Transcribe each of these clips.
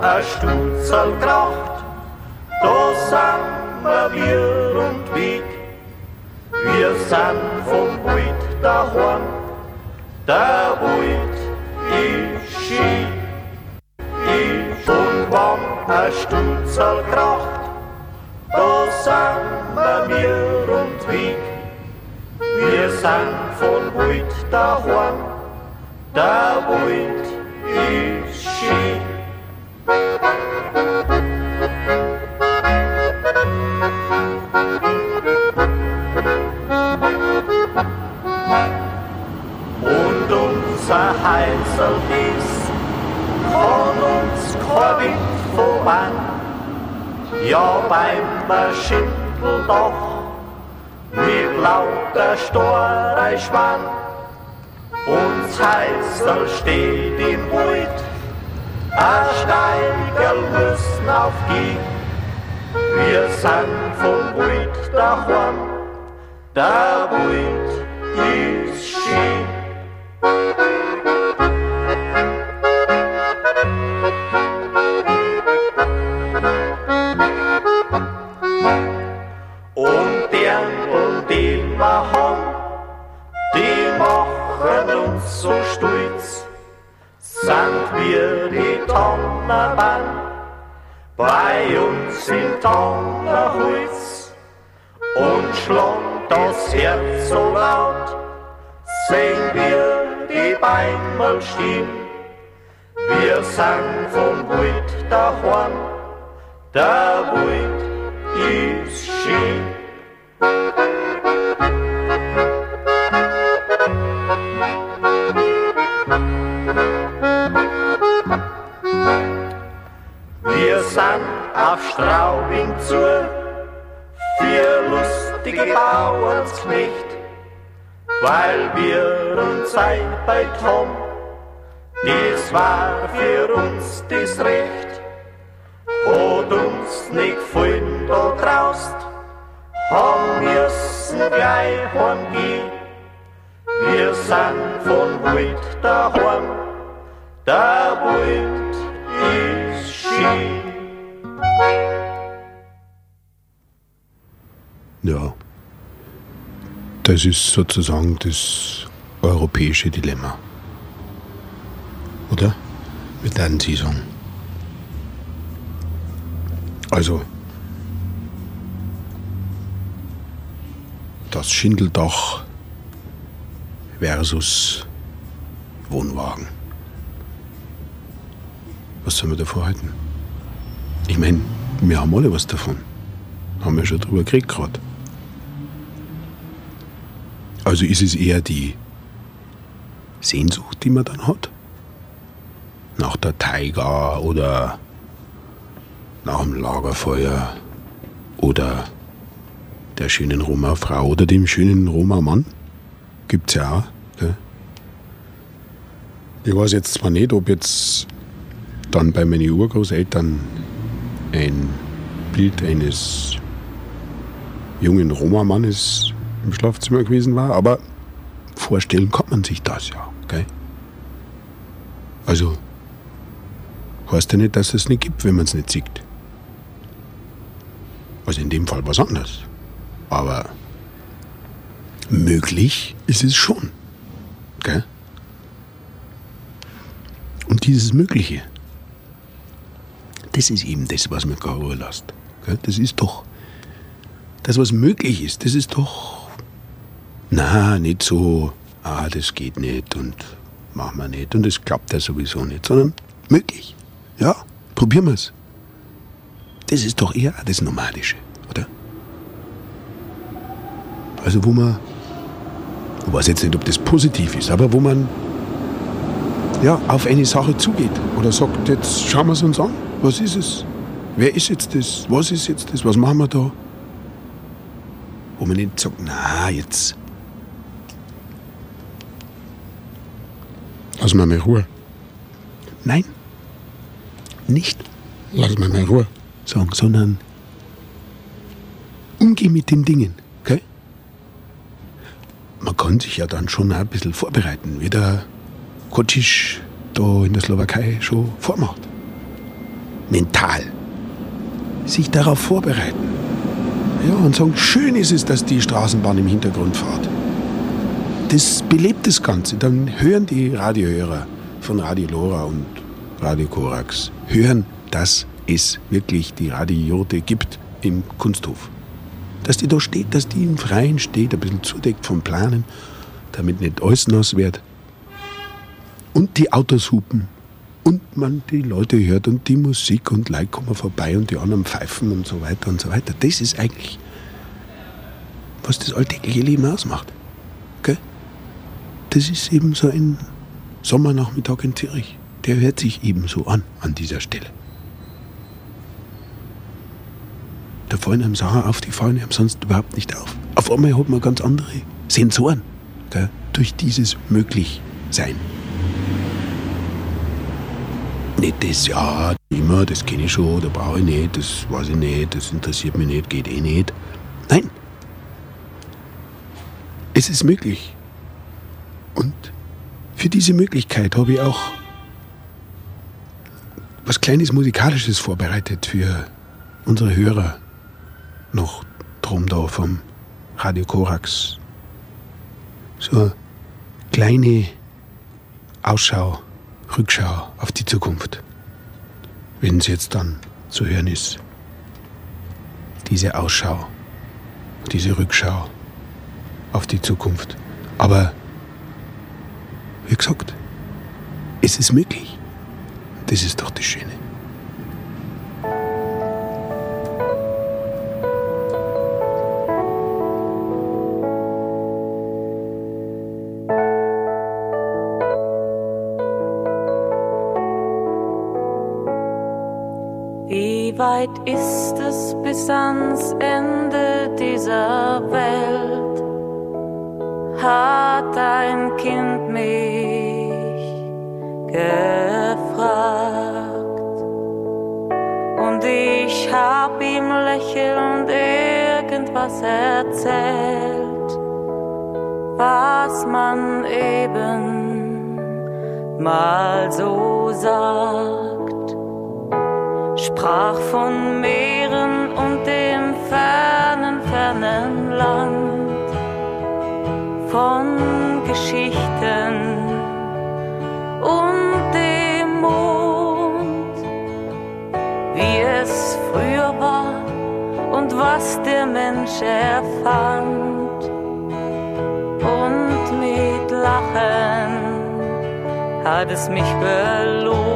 ein Stutzel kracht, da sind wir und Weg. Wir sind vom Wald daheim, der Wald ist schön. Ich und wann ein Stutzel kracht, da sind wir und Weg. Wir sind von Wald daheim, der Wald ist schön. Und unser Heizelbiss kann uns kein Wind voran. Ja, beim Schindeldach mit lauter Storreischmann. Uns Heißel steht im Wald, a Steigerl müssen aufgehen. Wir sind vom Wald daheim, der Wald ist schön. Tonnerbahn, bei uns im Tonnerholz. Und schlagt das Herz so laut, sehen wir die Beine stehen. Wir sind vom Wald daheim, der Wald ist schön. Auf Straubing zu, für lustige Bauernknecht, weil wir uns einbeit haben. Das war für uns das Recht, hat uns nicht gefallen da draust, haben müssen gleich heimgehen. Wir sind von Wald daheim, der Wald ist schön. Ja, das ist sozusagen das europäische Dilemma. Oder? Wie würden Sie? Also, das Schindeldach versus Wohnwagen. Was sollen wir davor halten? Ich meine, wir haben alle was davon. Haben wir schon drüber geredet gerade. Also ist es eher die Sehnsucht, die man dann hat? Nach der Taiga oder nach dem Lagerfeuer oder der schönen Roma-Frau oder dem schönen Roma-Mann? Gibt's ja auch. Gell? Ich weiß jetzt zwar nicht, ob jetzt dann bei meinen Urgroßeltern ein Bild eines jungen Roma-Mannes im Schlafzimmer gewesen war, aber vorstellen kann man sich das ja. Gell? Also heißt ja nicht, dass es nicht gibt, wenn man es nicht sieht. Also in dem Fall was anderes. Aber möglich ist es schon. Gell? Und dieses Mögliche, das ist eben das, was mir keine Ruhe lässt. Das ist doch, das, was möglich ist, das ist doch, na, nicht so, ah, das geht nicht und machen wir nicht und das klappt ja sowieso nicht, sondern möglich. Ja, probieren wir es. Das ist doch eher das Nomadische, oder? Also wo man, ich weiß jetzt nicht, ob das positiv ist, aber wo man ja, auf eine Sache zugeht oder sagt, jetzt schauen wir es uns an, was ist es? Wer ist jetzt das? Was ist jetzt das? Was machen wir da? Wo man nicht sagt, na, jetzt. Lass mal mal Ruhe. Nein, nicht lass mal mal Ruhe sagen, sondern umgehen mit den Dingen. Okay? Man kann sich ja dann schon ein bisschen vorbereiten, wie der Kocic da in der Slowakei schon vormacht. Mental, sich darauf vorbereiten. Ja, und sagen, schön ist es, dass die Straßenbahn im Hintergrund fährt. Das belebt das Ganze. Dann hören die Radiohörer von Radio Lora und Radio Korax, hören, dass es wirklich die Radiote gibt im Kunsthof. Dass die da steht, dass die im Freien steht, ein bisschen zudeckt vom Planen, damit nicht alles nass wird. Und die Autos hupen. Und man die Leute hört und die Musik und Leute kommen vorbei und die anderen pfeifen und so weiter und so weiter. Das ist eigentlich, was das alltägliche Leben ausmacht. Okay? Das ist eben so ein Sommernachmittag in Zürich. Der hört sich eben so an, an dieser Stelle. Da fallen einem Sachen auf, die fallen einem sonst überhaupt nicht auf. Auf einmal hat man ganz andere Sensoren gell, durch dieses Möglichsein. Nicht das, ja, immer, das kenne ich schon, da brauche ich nicht, das weiß ich nicht, das interessiert mich nicht, geht eh nicht. Nein. Es ist möglich. Und für diese Möglichkeit habe ich auch was kleines Musikalisches vorbereitet für unsere Hörer noch drum da vom Radio Korax. So eine kleine Ausschau, Rückschau auf die Zukunft. Wenn es jetzt dann zu hören ist. Diese Ausschau, diese Rückschau auf die Zukunft. Aber wie gesagt, es ist möglich. Das ist doch das Schöne. Weit ist es bis ans Ende dieser Welt? Hat ein Kind mich gefragt. Und ich hab ihm lächelnd irgendwas erzählt, was man eben mal so sagt sprach von Meeren und dem fernen, fernen Land, von Geschichten und dem Mond, wie es früher war und was der Mensch erfand. Und mit Lachen hat es mich belohnt.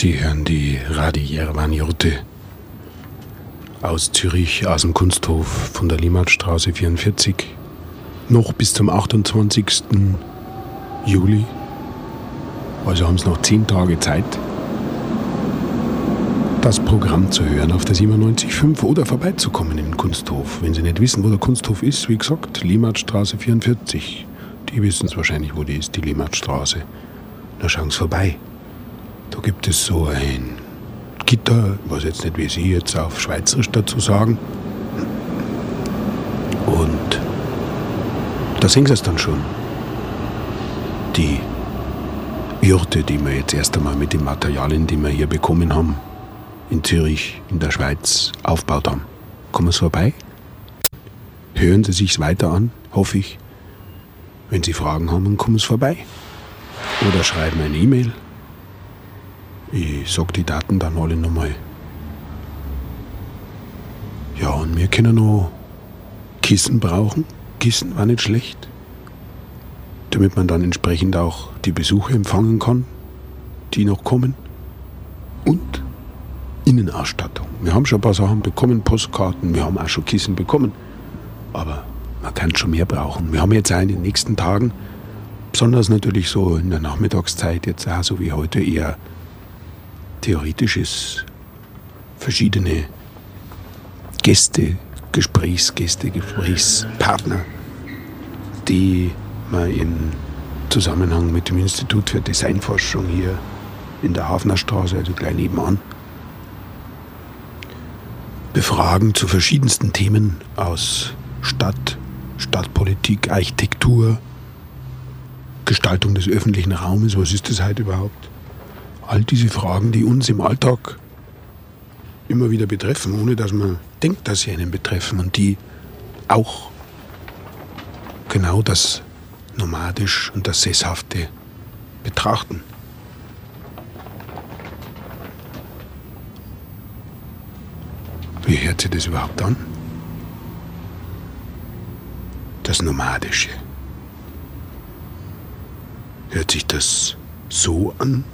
Sie hören die Radi Jervan Jurte aus Zürich, aus dem Kunsthof von der Limmatstraße 44. Noch bis zum 28. Juli. Also haben Sie noch zehn Tage Zeit, das Programm zu hören auf der 97.5 oder vorbeizukommen im Kunsthof. Wenn Sie nicht wissen, wo der Kunsthof ist, wie gesagt, Limmatstraße 44. Die wissen es wahrscheinlich, wo die ist, die Limmatstraße. Da schauen Sie vorbei. Da gibt es so ein Gitter, ich weiß jetzt nicht, wie Sie jetzt auf Schweizerisch dazu sagen. Und da sehen Sie es dann schon. Die Jurte, die wir jetzt erst einmal mit den Materialien, die wir hier bekommen haben, in Zürich, in der Schweiz, aufgebaut haben. Kommen Sie vorbei? Hören Sie sich's weiter an, hoffe ich. Wenn Sie Fragen haben, kommen Sie vorbei. Oder schreiben eine E-Mail ich sag die Daten dann alle nochmal. Ja, und wir können noch Kissen brauchen. Kissen war nicht schlecht. Damit man dann entsprechend auch die Besuche empfangen kann, die noch kommen. Und Innenausstattung. Wir haben schon ein paar Sachen bekommen, Postkarten, wir haben auch schon Kissen bekommen. Aber man kann schon mehr brauchen. Wir haben jetzt auch in den nächsten Tagen, besonders natürlich so in der Nachmittagszeit, jetzt auch so wie heute, eher theoretisch ist, verschiedene Gäste, Gesprächsgäste, Gesprächspartner, die man im Zusammenhang mit dem Institut für Designforschung hier in der Hafnerstraße, also gleich nebenan, befragen zu verschiedensten Themen aus Stadt, Stadtpolitik, Architektur, Gestaltung des öffentlichen Raumes, was ist das heute überhaupt? All diese Fragen, die uns im Alltag immer wieder betreffen, ohne dass man denkt, dass sie einen betreffen und die auch genau das Nomadisch und das Sesshafte betrachten. Wie hört sich das überhaupt an? Das Nomadische. Hört sich das so an?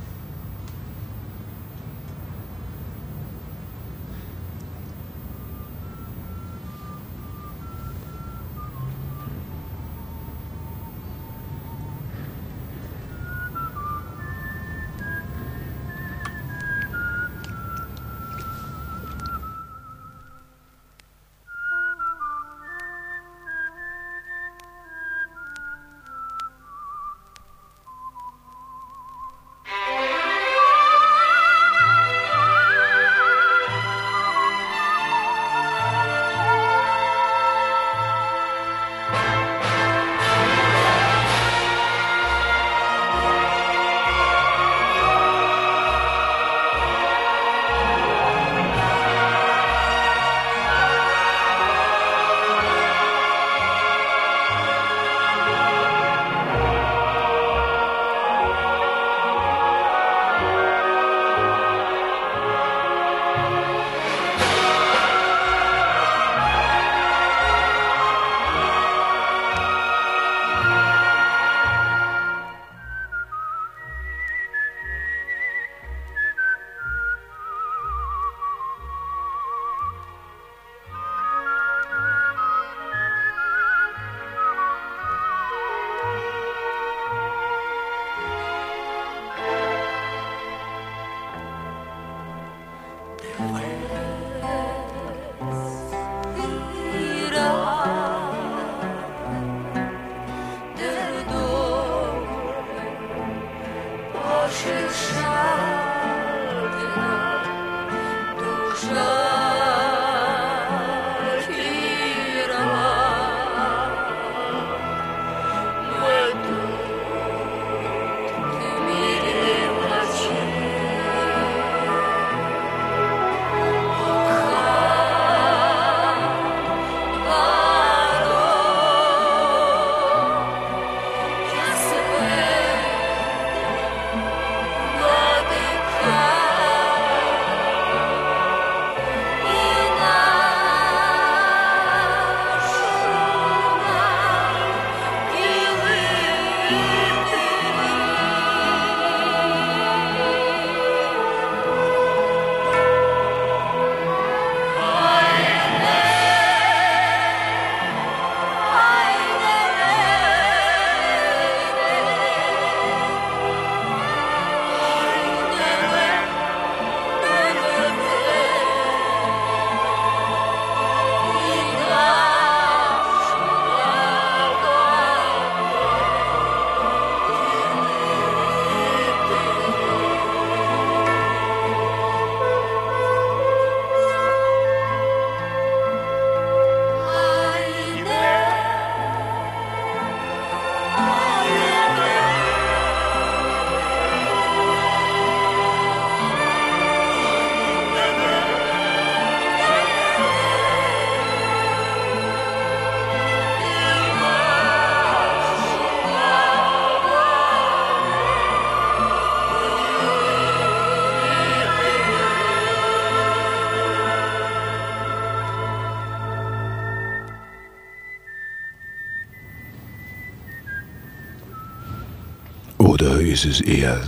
Ist es eher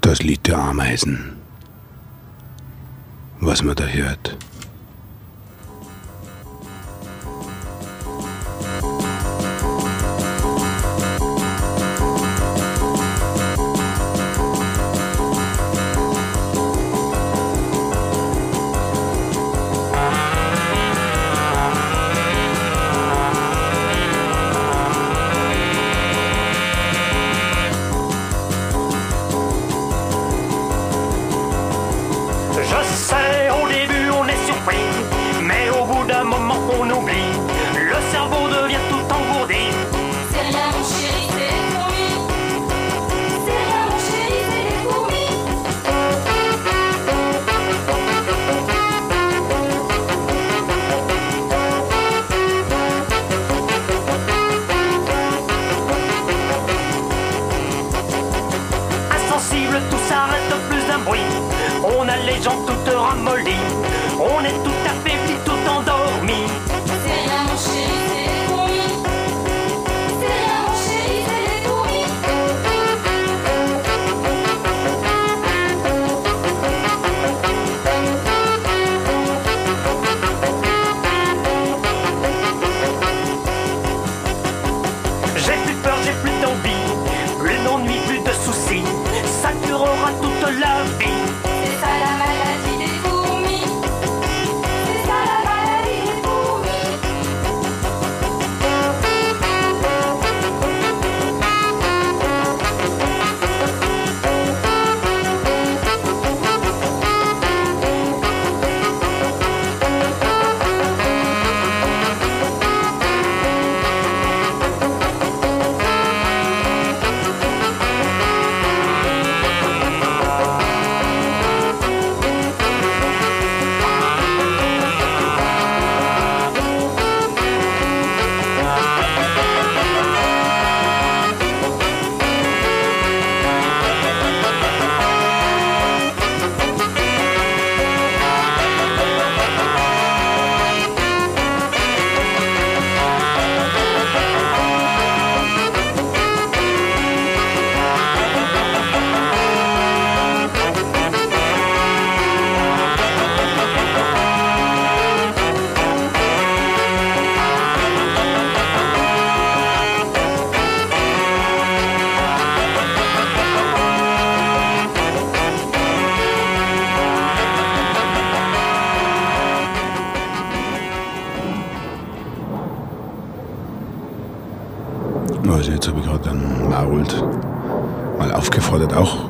das Lied der Ameisen, was man da hört? les ont toutes ramollies. On est tout à fait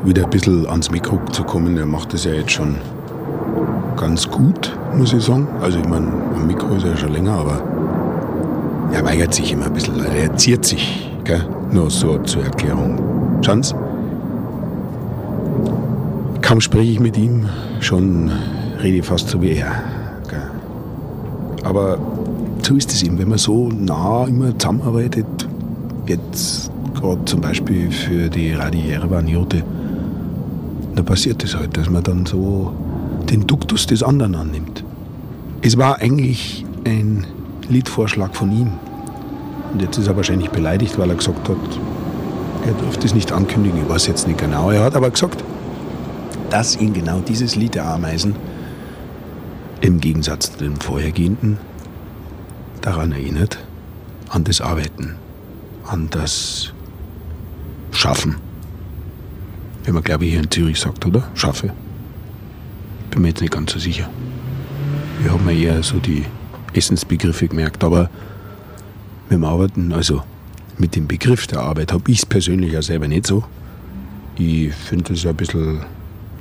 wieder ein bisschen ans Mikro zu kommen. Er macht das ja jetzt schon ganz gut, muss ich sagen. Also ich meine, am Mikro ist er schon länger, aber er weigert sich immer ein bisschen. Also er ziert sich, gell? Nur so zur Erklärung. Schanz? Kaum spreche ich mit ihm, schon rede ich fast so wie er. Gell? Aber so ist es eben, wenn man so nah immer zusammenarbeitet, jetzt gerade zum Beispiel für die Radiäre Vaniote, da passiert es halt, dass man dann so den Duktus des anderen annimmt. Es war eigentlich ein Liedvorschlag von ihm. Und jetzt ist er wahrscheinlich beleidigt, weil er gesagt hat, er durfte es nicht ankündigen. Ich weiß jetzt nicht genau. Er hat aber gesagt, dass ihn genau dieses Lied der Ameisen im Gegensatz zu den vorhergehenden daran erinnert, an das Arbeiten, an das Schaffen wenn man, glaube ich, hier in Zürich sagt, oder? Schaffe. Bin mir jetzt nicht ganz so sicher. Wir haben ja eher so die Essensbegriffe gemerkt, aber mit Arbeiten, also mit dem Begriff der Arbeit, habe ich es persönlich ja selber nicht so. Ich finde das ein bisschen,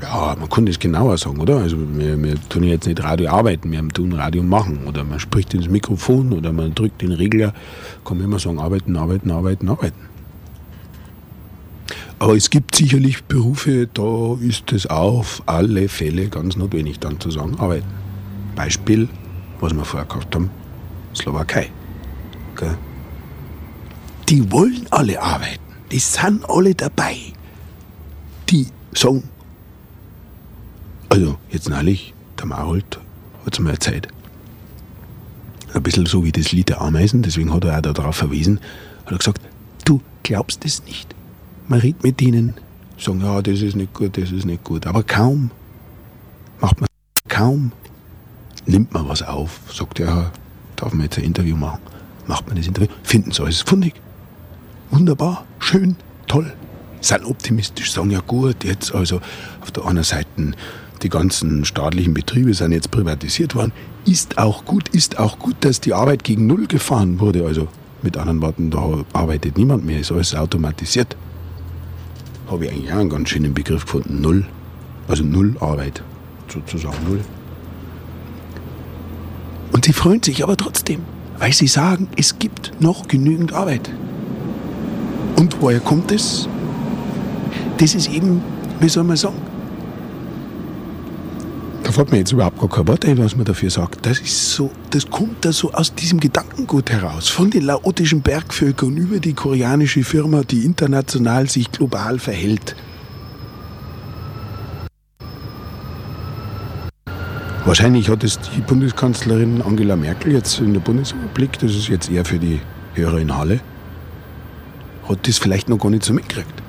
ja, man kann das genauer sagen, oder? Also wir, wir tun jetzt nicht Radio arbeiten, wir tun Radio machen. Oder man spricht ins Mikrofon oder man drückt den Regler, kann man immer sagen, arbeiten, arbeiten, arbeiten, arbeiten. Aber es gibt sicherlich Berufe, da ist es auf alle Fälle ganz notwendig, dann zu sagen, arbeiten. Beispiel, was wir vorher gehabt haben, Slowakei. Gell? Die wollen alle arbeiten. Die sind alle dabei. Die sagen, also jetzt neulich, der Marold hat es mir erzählt. Ein bisschen so wie das Lied der Ameisen, deswegen hat er auch darauf verwiesen, hat er gesagt, du glaubst es nicht man redet mit ihnen, sagen, ja, das ist nicht gut, das ist nicht gut. Aber kaum, macht man kaum, nimmt man was auf, sagt, ja, darf man jetzt ein Interview machen, macht man das Interview, finden sie alles fundig. Wunderbar, schön, toll, sind optimistisch, sagen ja gut, jetzt also auf der anderen Seite die ganzen staatlichen Betriebe sind jetzt privatisiert worden. Ist auch gut, ist auch gut, dass die Arbeit gegen Null gefahren wurde. Also mit anderen Worten, da arbeitet niemand mehr, ist alles automatisiert. Habe ich eigentlich auch einen ganz schönen Begriff gefunden. Null. Also Null Arbeit. Sozusagen Null. Und sie freuen sich aber trotzdem, weil sie sagen, es gibt noch genügend Arbeit. Und woher kommt es? Das ist eben, wie soll man sagen, da fällt mir jetzt überhaupt gar kein Wort was man dafür sagt. Das ist so, das kommt da so aus diesem Gedankengut heraus. Von den laotischen Bergvölkern über die koreanische Firma, die international sich global verhält. Wahrscheinlich hat es die Bundeskanzlerin Angela Merkel jetzt in der Bundesrepublik, das ist jetzt eher für die Hörer in Halle, hat das vielleicht noch gar nicht so mitgekriegt.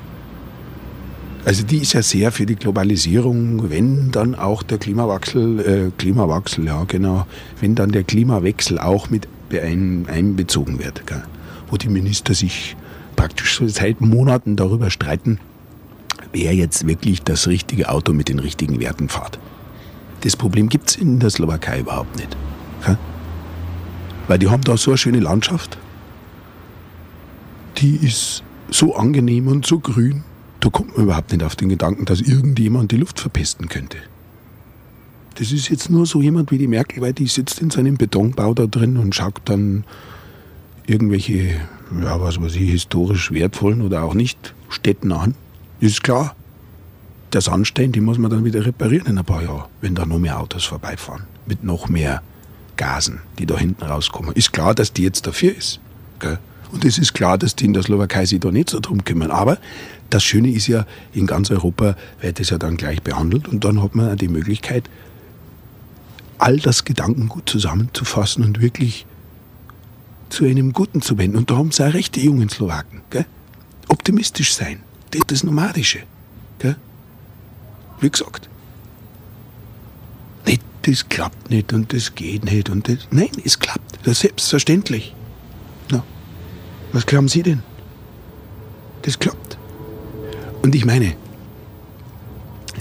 Also die ist ja sehr für die Globalisierung, wenn dann auch der Klimawechsel, äh, Klimawechsel, ja genau, wenn dann der Klimawechsel auch mit ein, einbezogen wird, gell? wo die Minister sich praktisch seit Monaten darüber streiten, wer jetzt wirklich das richtige Auto mit den richtigen Werten fährt. Das Problem gibt es in der Slowakei überhaupt nicht. Weil die haben da so eine schöne Landschaft, die ist so angenehm und so grün da kommt man überhaupt nicht auf den Gedanken, dass irgendjemand die Luft verpesten könnte. Das ist jetzt nur so jemand wie die Merkel, weil die sitzt in seinem Betonbau da drin und schaut dann irgendwelche, ja, was weiß ich, historisch wertvollen oder auch nicht Städten an. Ist klar. Der Sandstein, die muss man dann wieder reparieren in ein paar Jahren, wenn da noch mehr Autos vorbeifahren. Mit noch mehr Gasen, die da hinten rauskommen. Ist klar, dass die jetzt dafür ist. Gell? Und es ist klar, dass die in der Slowakei sich da nicht so drum kümmern. Aber das Schöne ist ja, in ganz Europa wird es ja dann gleich behandelt und dann hat man die Möglichkeit, all das Gedankengut zusammenzufassen und wirklich zu einem Guten zu wenden. Und da haben sie auch recht, die jungen Slowaken. Gell? Optimistisch sein, das ist das Nomadische. Gell? Wie gesagt, nicht, das klappt nicht und das geht nicht. Und das, nein, es klappt, das selbstverständlich. Was glauben Sie denn? Das klappt. Und ich meine,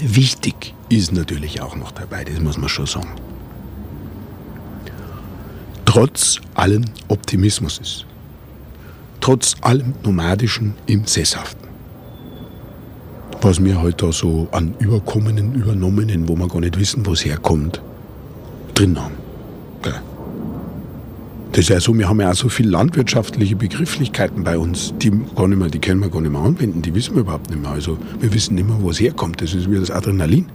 wichtig ist natürlich auch noch dabei, das muss man schon sagen. Trotz allen Optimismus, trotz allem Nomadischen im Sesshaften, was wir heute halt so an Überkommenen, Übernommenen, wo wir gar nicht wissen, wo es herkommt, drin haben. Das ist ja so, wir haben ja auch so viele landwirtschaftliche Begrifflichkeiten bei uns, die, gar nicht mehr, die können wir gar nicht mehr anwenden, die wissen wir überhaupt nicht mehr. Also wir wissen nicht mehr, wo es herkommt. Das ist wie das Adrenalin.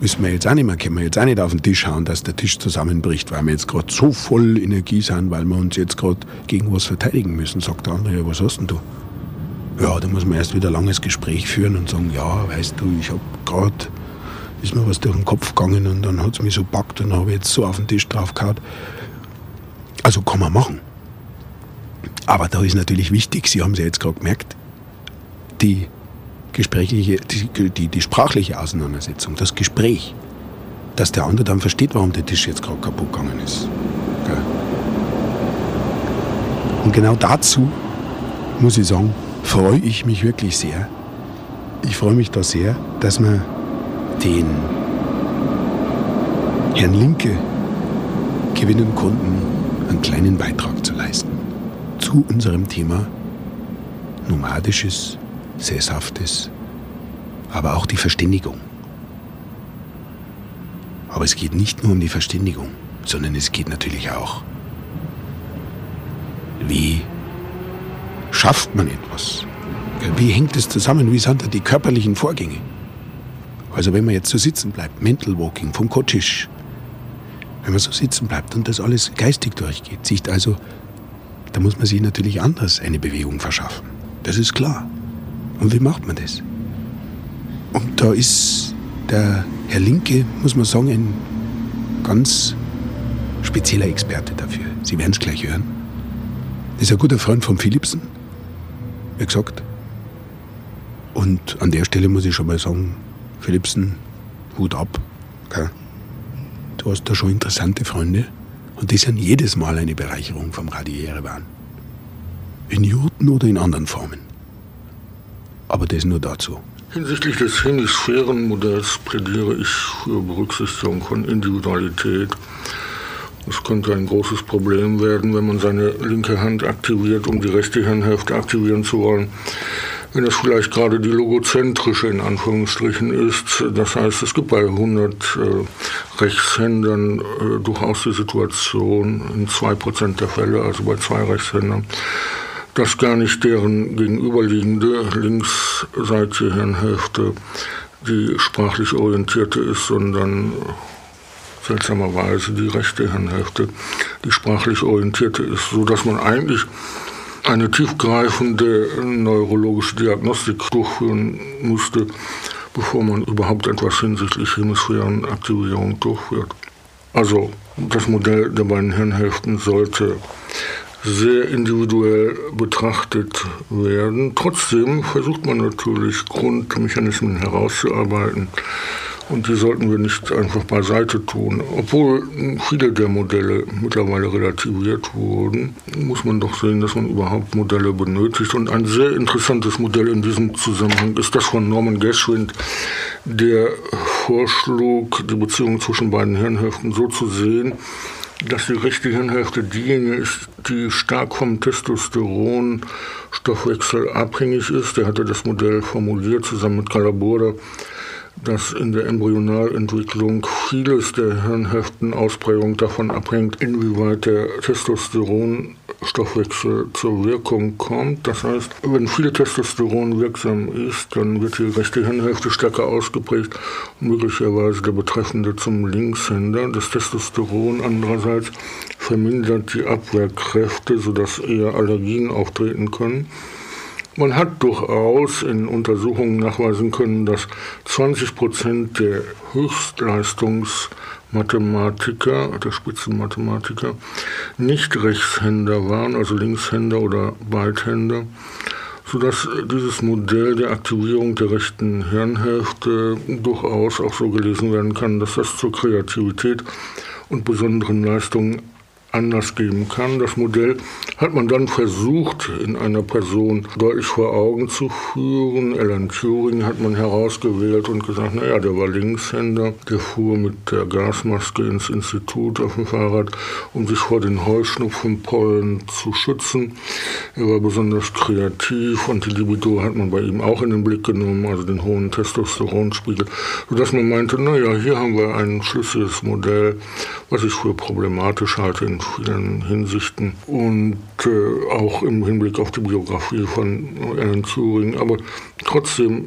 Wissen wir jetzt auch nicht mehr, können wir jetzt auch nicht auf den Tisch schauen, dass der Tisch zusammenbricht, weil wir jetzt gerade so voll Energie sind, weil wir uns jetzt gerade gegen was verteidigen müssen, sagt der andere, ja, was hast denn du? Ja, da muss man erst wieder ein langes Gespräch führen und sagen, ja, weißt du, ich habe gerade, ist mir was durch den Kopf gegangen und dann hat es mich so packt und habe jetzt so auf den Tisch drauf gehauen. Also kann man machen. Aber da ist natürlich wichtig, Sie haben es ja jetzt gerade gemerkt, die gesprächliche, die, die, die, sprachliche Auseinandersetzung, das Gespräch, dass der andere dann versteht, warum der Tisch jetzt gerade kaputt gegangen ist. Gell? Und genau dazu, muss ich sagen, freue ich mich wirklich sehr. Ich freue mich da sehr, dass wir den Herrn Linke gewinnen konnten einen kleinen Beitrag zu leisten zu unserem Thema Nomadisches, Sesshaftes, aber auch die Verständigung. Aber es geht nicht nur um die Verständigung, sondern es geht natürlich auch, wie schafft man etwas? Wie hängt es zusammen? Wie sind da die körperlichen Vorgänge? Also wenn man jetzt so sitzen bleibt, Mental Walking vom Kotschisch, wenn man so sitzen bleibt und das alles geistig durchgeht, sieht also, da muss man sich natürlich anders eine Bewegung verschaffen. Das ist klar. Und wie macht man das? Und da ist der Herr Linke, muss man sagen, ein ganz spezieller Experte dafür. Sie werden es gleich hören. Das ist ein guter Freund von Philipsen. Wie gesagt, Und an der Stelle muss ich schon mal sagen, Philipsen, Hut ab. Gell? Du hast da schon interessante Freunde und die sind jedes Mal eine Bereicherung vom Radio. In Jurten oder in anderen Formen. Aber das nur dazu. Hinsichtlich des Hemisphärenmodells plädiere ich für Berücksichtigung von Individualität. Es könnte ein großes Problem werden, wenn man seine linke Hand aktiviert, um die rechte Hirnhälfte aktivieren zu wollen wenn es vielleicht gerade die logozentrische in Anführungsstrichen ist. Das heißt, es gibt bei 100 äh, Rechtshändern äh, durchaus die Situation in 2% der Fälle, also bei zwei Rechtshändern, dass gar nicht deren gegenüberliegende linksseitige Hirnhälfte die sprachlich orientierte ist, sondern seltsamerweise die rechte Hirnhälfte die sprachlich orientierte ist, sodass man eigentlich eine tiefgreifende neurologische Diagnostik durchführen musste, bevor man überhaupt etwas hinsichtlich Hemisphärenaktivierung durchführt. Also das Modell der beiden Hirnhälften sollte sehr individuell betrachtet werden. Trotzdem versucht man natürlich Grundmechanismen herauszuarbeiten, und die sollten wir nicht einfach beiseite tun. Obwohl viele der Modelle mittlerweile relativiert wurden, muss man doch sehen, dass man überhaupt Modelle benötigt. Und ein sehr interessantes Modell in diesem Zusammenhang ist das von Norman Geschwind, der vorschlug, die Beziehung zwischen beiden Hirnhälften so zu sehen, dass die rechte Hirnhälfte diejenige ist, die stark vom Testosteronstoffwechsel abhängig ist. Der hatte das Modell formuliert zusammen mit Calaburda dass in der Embryonalentwicklung vieles der Hirnhälftenausprägung davon abhängt, inwieweit der Testosteronstoffwechsel zur Wirkung kommt. Das heißt, wenn viel Testosteron wirksam ist, dann wird die rechte Hirnhälfte stärker ausgeprägt und möglicherweise der Betreffende zum Linkshänder. Das Testosteron andererseits vermindert die Abwehrkräfte, sodass eher Allergien auftreten können. Man hat durchaus in Untersuchungen nachweisen können, dass 20 Prozent der Höchstleistungsmathematiker, der Spitzenmathematiker, nicht Rechtshänder waren, also Linkshänder oder Beidhänder, sodass dieses Modell der Aktivierung der rechten Hirnhälfte durchaus auch so gelesen werden kann, dass das zur Kreativität und besonderen Leistungen Anlass geben kann. Das Modell hat man dann versucht, in einer Person deutlich vor Augen zu führen. Alan Turing hat man herausgewählt und gesagt, naja, der war Linkshänder, der fuhr mit der Gasmaske ins Institut auf dem Fahrrad, um sich vor den Heuschnupfenpollen zu schützen. Er war besonders kreativ und die Libido hat man bei ihm auch in den Blick genommen, also den hohen Testosteronspiegel, sodass man meinte, naja, hier haben wir ein schlüssiges Modell, was ich für problematisch halte in vielen Hinsichten und äh, auch im Hinblick auf die Biografie von Alan Turing. Aber trotzdem